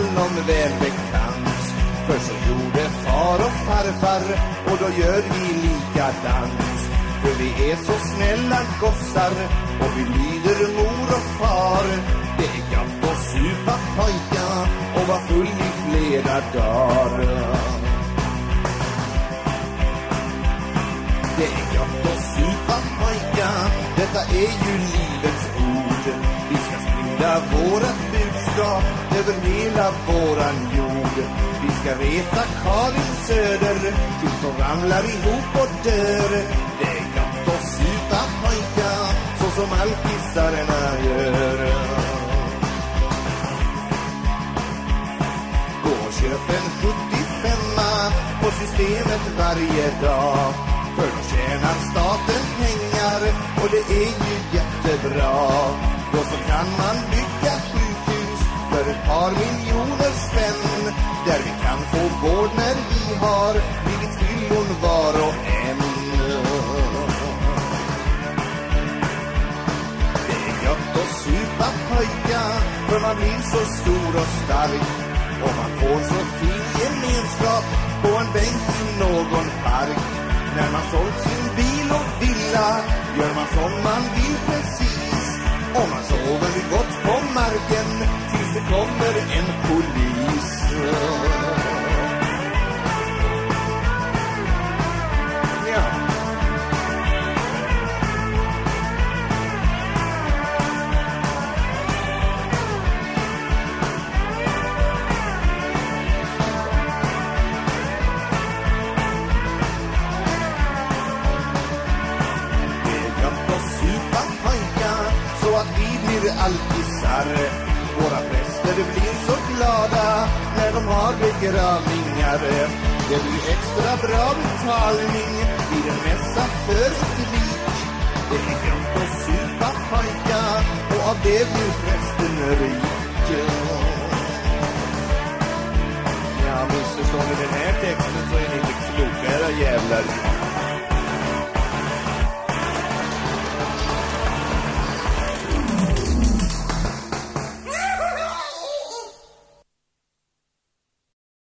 allom välbekant. För så gjorde far och farfar och då gör vi likadant. För vi är så snälla gossar och vi lyder mor och far. Det är gott att supa pojka och var full i flera dagar. Det är gott att supa pojka, detta är ju livets ord. Vi ska sprida vårat bud budskap över hela våran jord. Vi ska reta Karin Söder tills hon ramlar ihop och dör. Det är gott att supa pojka, så som alkisarna gör. Gå och köp en 75 på systemet varje dag. För då tjänar staten pengar och det är ju jättebra. Då så kan man bygga har miljoner spänn. Där vi kan få vård när vi har blivit fyllon var och en. Det är gött att supa pojka för man blir så stor och stark. Och man får så fin gemenskap på en bänk i någon park. När man sålt sin bil och villa gör man som man vill precis. Alkisar. Våra präster blir så glada när de har begravningar. Det blir extra bra betalning vid en mässa för ett lik. Det är gömt att supa pojkar och av det blir prästen rik. Ja, missförstår ni den här texten så är ni inte kloka era jävlar.